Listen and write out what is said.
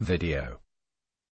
Video.